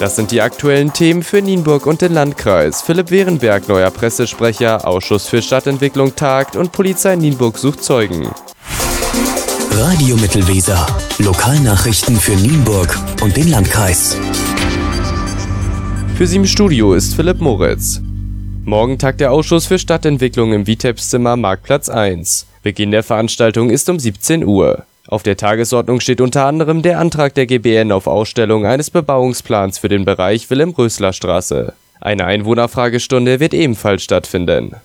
Das sind die aktuellen Themen für Nienburg und den Landkreis. Philipp Wehrenberg, neuer Pressesprecher, Ausschuss für Stadtentwicklung tagt und Polizei Nienburg sucht Zeugen. Radio Mittelweser. Lokalnachrichten für Nienburg und den Landkreis. Für Sie im Studio ist Philipp Moritz. Morgen tagt der Ausschuss für Stadtentwicklung im Vitebszimmer Marktplatz 1. Beginn der Veranstaltung ist um 17 Uhr. Auf der Tagesordnung steht unter anderem der Antrag der GBN auf Ausstellung eines Bebauungsplans für den Bereich Wilhelm-Rösler-Straße. Eine Einwohnerfragestunde wird ebenfalls stattfinden.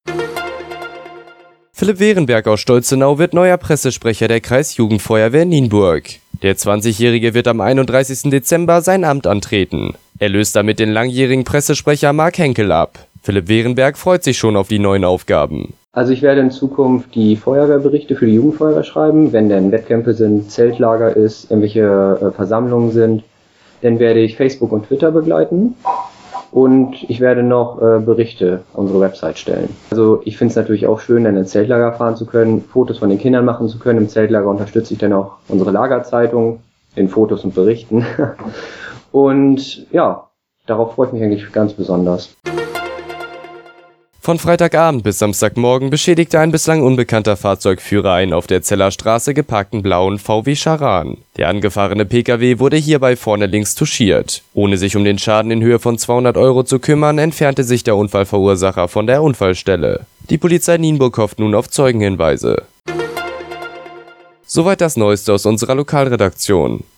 Philipp Wehrenberg aus Stolzenau wird neuer Pressesprecher der Kreisjugendfeuerwehr Nienburg. Der 20-Jährige wird am 31. Dezember sein Amt antreten. Er löst damit den langjährigen Pressesprecher Mark Henkel ab. Philipp Wehrenberg freut sich schon auf die neuen Aufgaben. Also ich werde in Zukunft die Feuerwehrberichte für die Jugendfeuerwehr schreiben, wenn denn Wettkämpfe sind, Zeltlager ist, irgendwelche äh, Versammlungen sind. Dann werde ich Facebook und Twitter begleiten und ich werde noch äh, Berichte auf unsere Website stellen. Also ich finde es natürlich auch schön, dann ins Zeltlager fahren zu können, Fotos von den Kindern machen zu können. Im Zeltlager unterstütze ich dann auch unsere Lagerzeitung in Fotos und Berichten. und ja, darauf freue ich mich eigentlich ganz besonders. Von Freitagabend bis Samstagmorgen beschädigte ein bislang unbekannter Fahrzeugführer einen auf der Zeller Straße geparkten blauen VW Charan. Der angefahrene Pkw wurde hierbei vorne links touchiert. Ohne sich um den Schaden in Höhe von 200 Euro zu kümmern, entfernte sich der Unfallverursacher von der Unfallstelle. Die Polizei Nienburg hofft nun auf Zeugenhinweise. Soweit das Neueste aus unserer Lokalredaktion.